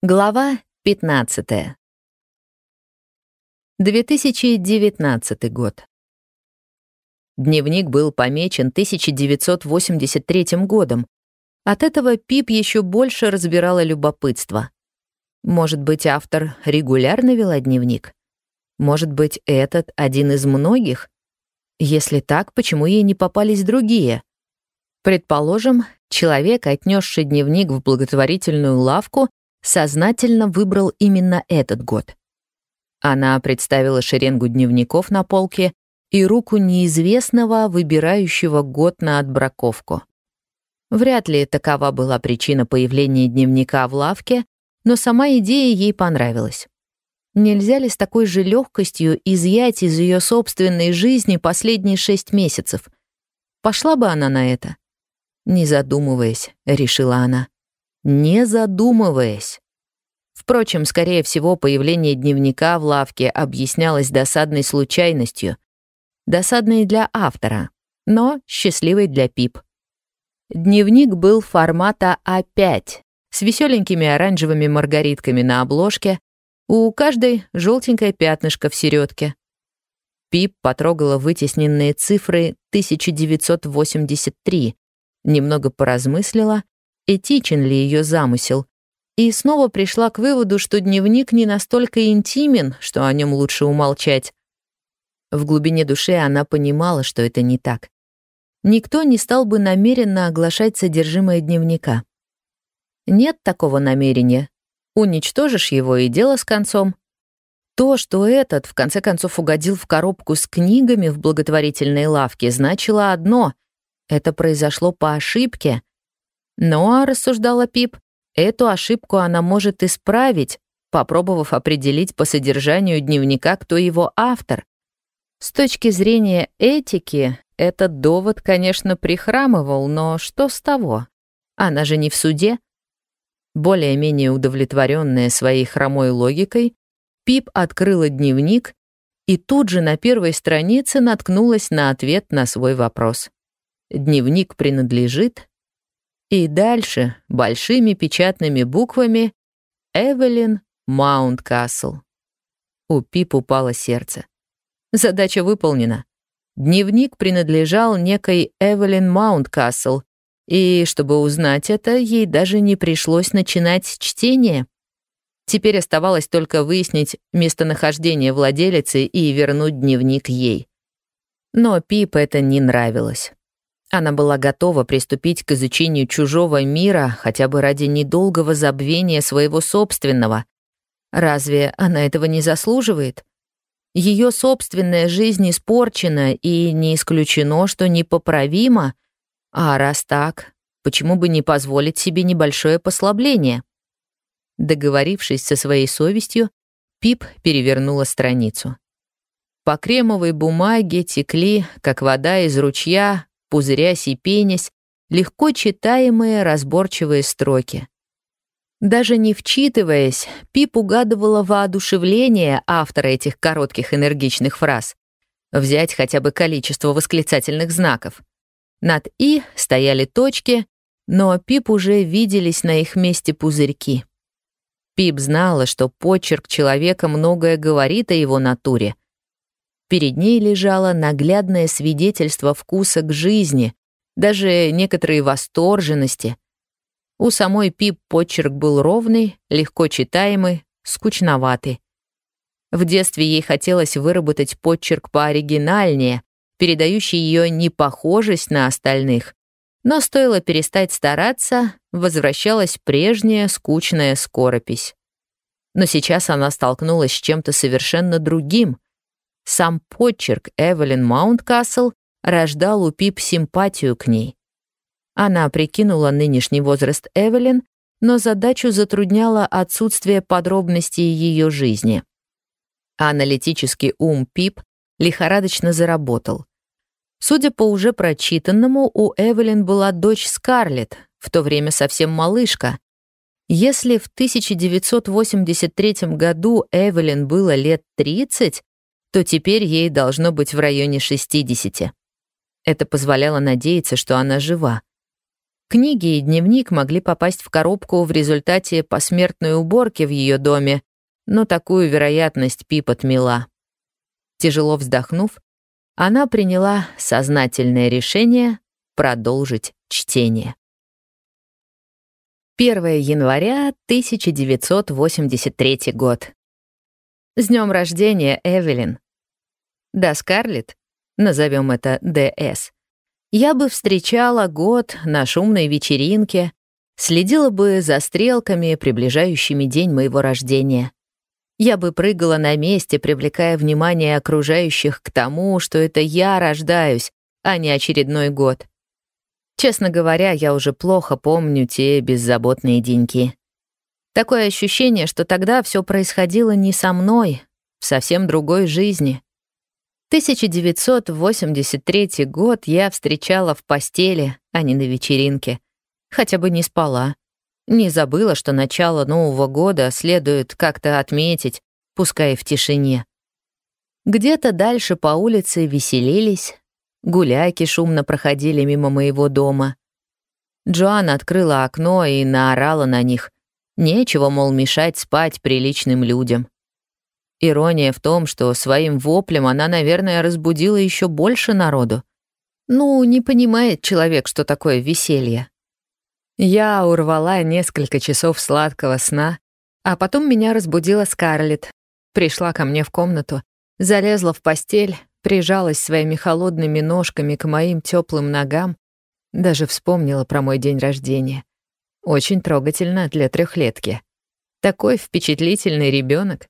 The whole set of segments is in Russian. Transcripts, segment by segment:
Глава 15. 2019 год. Дневник был помечен 1983 годом. От этого Пип еще больше разбирала любопытство. Может быть, автор регулярно вела дневник? Может быть, этот один из многих? Если так, почему ей не попались другие? Предположим, человек, отнесший дневник в благотворительную лавку, сознательно выбрал именно этот год. Она представила шеренгу дневников на полке и руку неизвестного, выбирающего год на отбраковку. Вряд ли такова была причина появления дневника в лавке, но сама идея ей понравилась. Нельзя ли с такой же легкостью изъять из ее собственной жизни последние шесть месяцев? Пошла бы она на это? Не задумываясь, решила она не задумываясь. Впрочем, скорее всего, появление дневника в лавке объяснялось досадной случайностью. Досадной для автора, но счастливой для Пип. Дневник был формата А5, с веселенькими оранжевыми маргаритками на обложке, у каждой желтенькое пятнышко в середке. Пип потрогала вытесненные цифры 1983, немного поразмыслила этичен ли ее замысел, и снова пришла к выводу, что дневник не настолько интимен, что о нем лучше умолчать. В глубине души она понимала, что это не так. Никто не стал бы намеренно оглашать содержимое дневника. Нет такого намерения. Уничтожишь его и дело с концом. То, что этот, в конце концов, угодил в коробку с книгами в благотворительной лавке, значило одно — это произошло по ошибке, но, рассуждала Пип, эту ошибку она может исправить, попробовав определить по содержанию дневника, кто его автор. С точки зрения этики, этот довод, конечно, прихрамывал, но что с того? Она же не в суде. Более-менее удовлетворенная своей хромой логикой, Пип открыла дневник и тут же на первой странице наткнулась на ответ на свой вопрос. Дневник принадлежит и дальше большими печатными буквами «Эвелин Маунткасл». У Пип упало сердце. Задача выполнена. Дневник принадлежал некой Эвелин Маунткасл, и, чтобы узнать это, ей даже не пришлось начинать чтение. Теперь оставалось только выяснить местонахождение владелицы и вернуть дневник ей. Но Пип это не нравилось. Она была готова приступить к изучению чужого мира хотя бы ради недолгого забвения своего собственного. Разве она этого не заслуживает? Ее собственная жизнь испорчена и не исключено, что непоправима. А раз так, почему бы не позволить себе небольшое послабление? Договорившись со своей совестью, Пип перевернула страницу. По кремовой бумаге текли, как вода из ручья, пузырясь и пенясь, легко читаемые разборчивые строки. Даже не вчитываясь, Пип угадывала воодушевление автора этих коротких энергичных фраз. Взять хотя бы количество восклицательных знаков. Над «и» стояли точки, но Пип уже виделись на их месте пузырьки. Пип знала, что почерк человека многое говорит о его натуре — Перед ней лежало наглядное свидетельство вкуса к жизни, даже некоторые восторженности. У самой Пип почерк был ровный, легко читаемый, скучноватый. В детстве ей хотелось выработать почерк пооригинальнее, передающий ее непохожесть на остальных. Но стоило перестать стараться, возвращалась прежняя скучная скоропись. Но сейчас она столкнулась с чем-то совершенно другим — сам почерк Эвелин Маунткасл рождал у Пип симпатию к ней. Она прикинула нынешний возраст Эвелин, но задачу затрудняло отсутствие подробностей ее жизни. Аналитический ум Пип лихорадочно заработал. Судя по уже прочитанному, у Эвелин была дочь Скарлетт, в то время совсем малышка. Если в 1983 году Эвелин было лет 30, то теперь ей должно быть в районе 60. Это позволяло надеяться, что она жива. Книги и дневник могли попасть в коробку в результате посмертной уборки в ее доме, но такую вероятность Пип отмела. Тяжело вздохнув, она приняла сознательное решение продолжить чтение. 1 января 1983 год. С днем рождения, Эвелин. Да, Скарлетт, назовем это ДС, я бы встречала год на шумной вечеринке, следила бы за стрелками, приближающими день моего рождения. Я бы прыгала на месте, привлекая внимание окружающих к тому, что это я рождаюсь, а не очередной год. Честно говоря, я уже плохо помню те беззаботные деньки. Такое ощущение, что тогда все происходило не со мной, в совсем другой жизни. 1983 год я встречала в постели, а не на вечеринке. Хотя бы не спала. Не забыла, что начало Нового года следует как-то отметить, пускай в тишине. Где-то дальше по улице веселились, Гуляки шумно проходили мимо моего дома. Джоанна открыла окно и наорала на них. Нечего, мол, мешать спать приличным людям. Ирония в том, что своим воплем она, наверное, разбудила еще больше народу. Ну, не понимает человек, что такое веселье. Я урвала несколько часов сладкого сна, а потом меня разбудила Скарлетт. Пришла ко мне в комнату, залезла в постель, прижалась своими холодными ножками к моим теплым ногам, даже вспомнила про мой день рождения. Очень трогательно для трехлетки. Такой впечатлительный ребенок.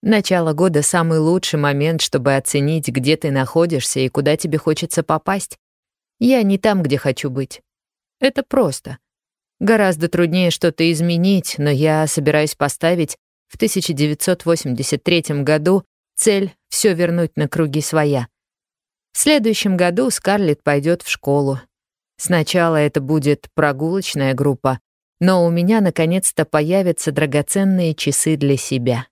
Начало года — самый лучший момент, чтобы оценить, где ты находишься и куда тебе хочется попасть. Я не там, где хочу быть. Это просто. Гораздо труднее что-то изменить, но я собираюсь поставить в 1983 году Цель — все вернуть на круги своя. В следующем году Скарлетт пойдет в школу. Сначала это будет прогулочная группа, но у меня наконец-то появятся драгоценные часы для себя.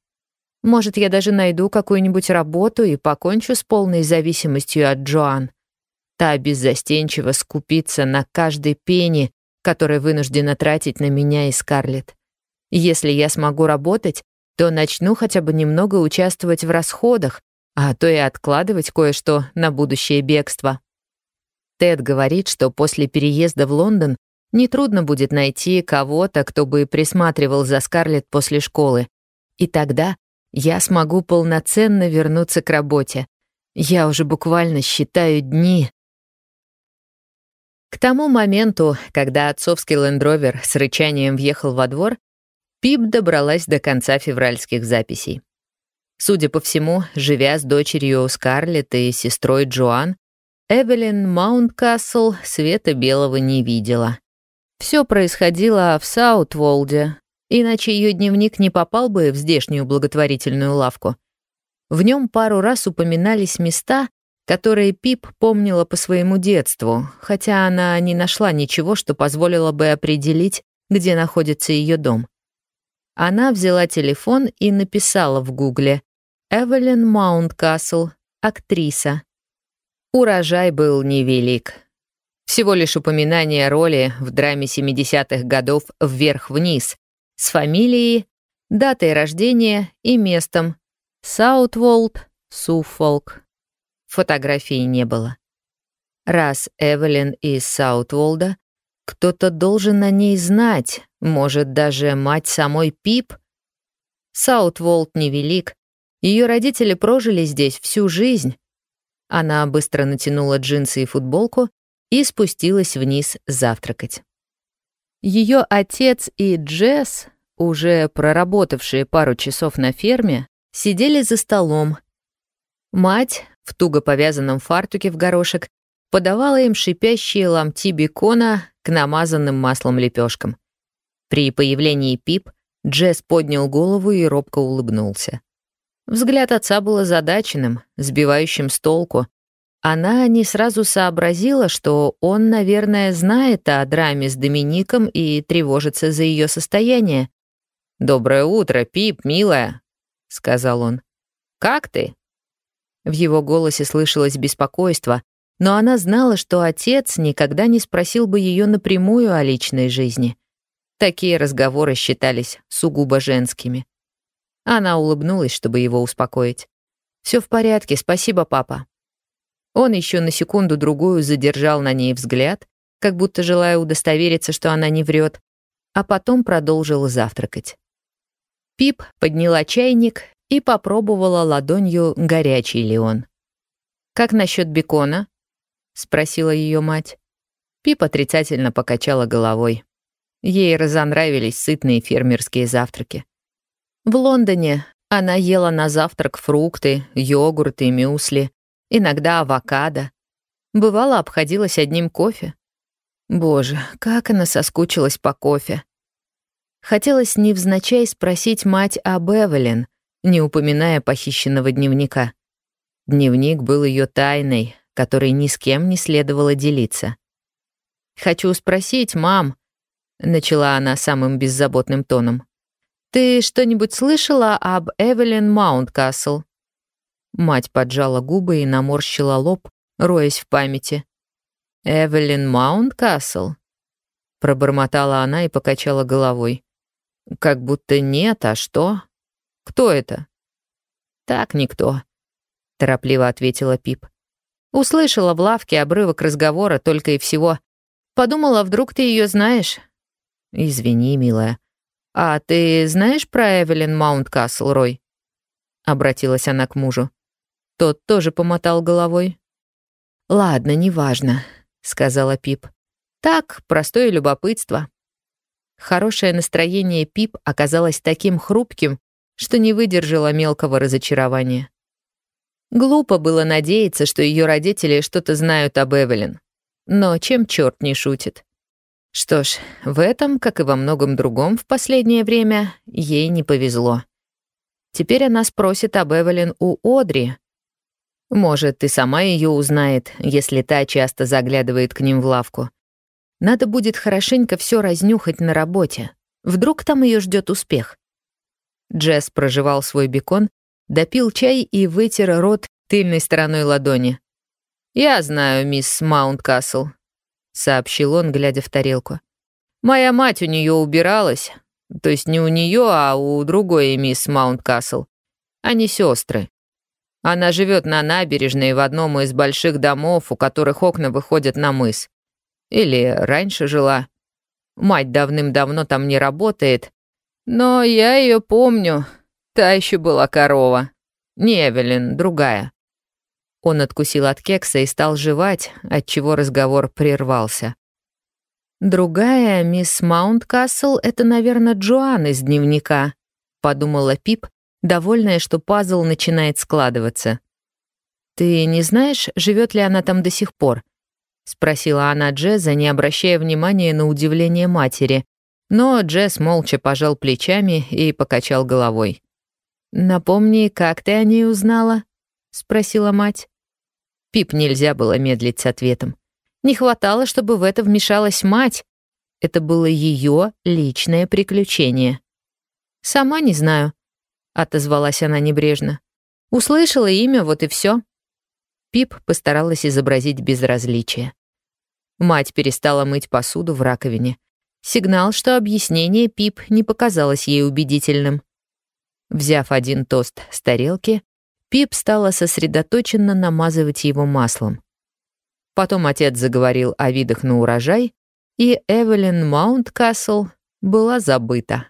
Может, я даже найду какую-нибудь работу и покончу с полной зависимостью от Джоан. Та беззастенчиво скупится на каждой пени, который вынуждена тратить на меня и Скарлетт. Если я смогу работать, то начну хотя бы немного участвовать в расходах, а то и откладывать кое-что на будущее бегство. Тед говорит, что после переезда в Лондон нетрудно будет найти кого-то, кто бы присматривал за Скарлетт после школы. И тогда я смогу полноценно вернуться к работе. Я уже буквально считаю дни. К тому моменту, когда отцовский лендровер с рычанием въехал во двор, Пип добралась до конца февральских записей. Судя по всему, живя с дочерью Скарлетт и сестрой Джоан, Эвелин Маунткасл света белого не видела. Все происходило в Саутволде, иначе ее дневник не попал бы в здешнюю благотворительную лавку. В нем пару раз упоминались места, которые Пип помнила по своему детству, хотя она не нашла ничего, что позволило бы определить, где находится ее дом. Она взяла телефон и написала в гугле «Эвелин Маунткасл, актриса». Урожай был невелик. Всего лишь упоминание роли в драме 70-х годов «Вверх-вниз» с фамилией, датой рождения и местом Саутволд, Суффолк. Фотографии не было. Раз Эвелин из Саутволда, кто-то должен о ней знать, может, даже мать самой Пип? Саутволд невелик. Ее родители прожили здесь всю жизнь. Она быстро натянула джинсы и футболку и спустилась вниз завтракать. Ее отец и Джесс, уже проработавшие пару часов на ферме, сидели за столом. Мать, в туго повязанном фартуке в горошек, подавала им шипящие ломти бекона к намазанным маслом лепешкам. При появлении Пип Джесс поднял голову и робко улыбнулся. Взгляд отца был озадаченным, сбивающим с толку. Она не сразу сообразила, что он, наверное, знает о драме с Домиником и тревожится за ее состояние. «Доброе утро, Пип, милая», — сказал он. «Как ты?» В его голосе слышалось беспокойство, но она знала, что отец никогда не спросил бы ее напрямую о личной жизни. Такие разговоры считались сугубо женскими. Она улыбнулась, чтобы его успокоить. Все в порядке, спасибо, папа». Он еще на секунду-другую задержал на ней взгляд, как будто желая удостовериться, что она не врет, а потом продолжил завтракать. Пип подняла чайник и попробовала ладонью, горячий ли он. «Как насчет бекона?» — спросила ее мать. Пип отрицательно покачала головой. Ей разонравились сытные фермерские завтраки. В Лондоне она ела на завтрак фрукты, йогурты, мюсли, иногда авокадо. Бывало, обходилась одним кофе. Боже, как она соскучилась по кофе. Хотелось невзначай спросить мать об Эвелин, не упоминая похищенного дневника. Дневник был ее тайной, которой ни с кем не следовало делиться. «Хочу спросить, мам», — начала она самым беззаботным тоном. «Ты что-нибудь слышала об Эвелин Маунткасл?» Мать поджала губы и наморщила лоб, роясь в памяти. «Эвелин Маунткасл?» Пробормотала она и покачала головой. «Как будто нет, а что? Кто это?» «Так никто», — торопливо ответила Пип. «Услышала в лавке обрывок разговора только и всего. Подумала, вдруг ты ее знаешь?» «Извини, милая», «А ты знаешь про Эвелин Маунткасл, Рой?» Обратилась она к мужу. Тот тоже помотал головой. «Ладно, неважно», — сказала Пип. «Так, простое любопытство». Хорошее настроение Пип оказалось таким хрупким, что не выдержало мелкого разочарования. Глупо было надеяться, что ее родители что-то знают об Эвелин. Но чем черт не шутит? Что ж, в этом, как и во многом другом в последнее время, ей не повезло. Теперь она спросит об Эвелин у Одри. Может, и сама ее узнает, если та часто заглядывает к ним в лавку. Надо будет хорошенько все разнюхать на работе. Вдруг там ее ждет успех. Джесс проживал свой бекон, допил чай и вытер рот тыльной стороной ладони. «Я знаю, мисс Маунткасл», сообщил он, глядя в тарелку. «Моя мать у нее убиралась. То есть не у нее, а у другой мисс Маунткасл. Они сестры. Она живет на набережной в одном из больших домов, у которых окна выходят на мыс. Или раньше жила. Мать давным-давно там не работает. Но я ее помню. Та еще была корова. Не Эвелин, другая. Он откусил от кекса и стал жевать, отчего разговор прервался. «Другая мисс Маунткасл — это, наверное, Джоан из дневника», — подумала Пип, довольная, что пазл начинает складываться. «Ты не знаешь, живет ли она там до сих пор?» — спросила она Джеза, не обращая внимания на удивление матери. Но Джесс молча пожал плечами и покачал головой. «Напомни, как ты о ней узнала?» — спросила мать. Пип нельзя было медлить с ответом. Не хватало, чтобы в это вмешалась мать. Это было ее личное приключение. «Сама не знаю», — отозвалась она небрежно. «Услышала имя, вот и все. Пип постаралась изобразить безразличие. Мать перестала мыть посуду в раковине. Сигнал, что объяснение Пип не показалось ей убедительным. Взяв один тост с тарелки, Пип стала сосредоточенно намазывать его маслом. Потом отец заговорил о видах на урожай, и Эвелин Маунткасл была забыта.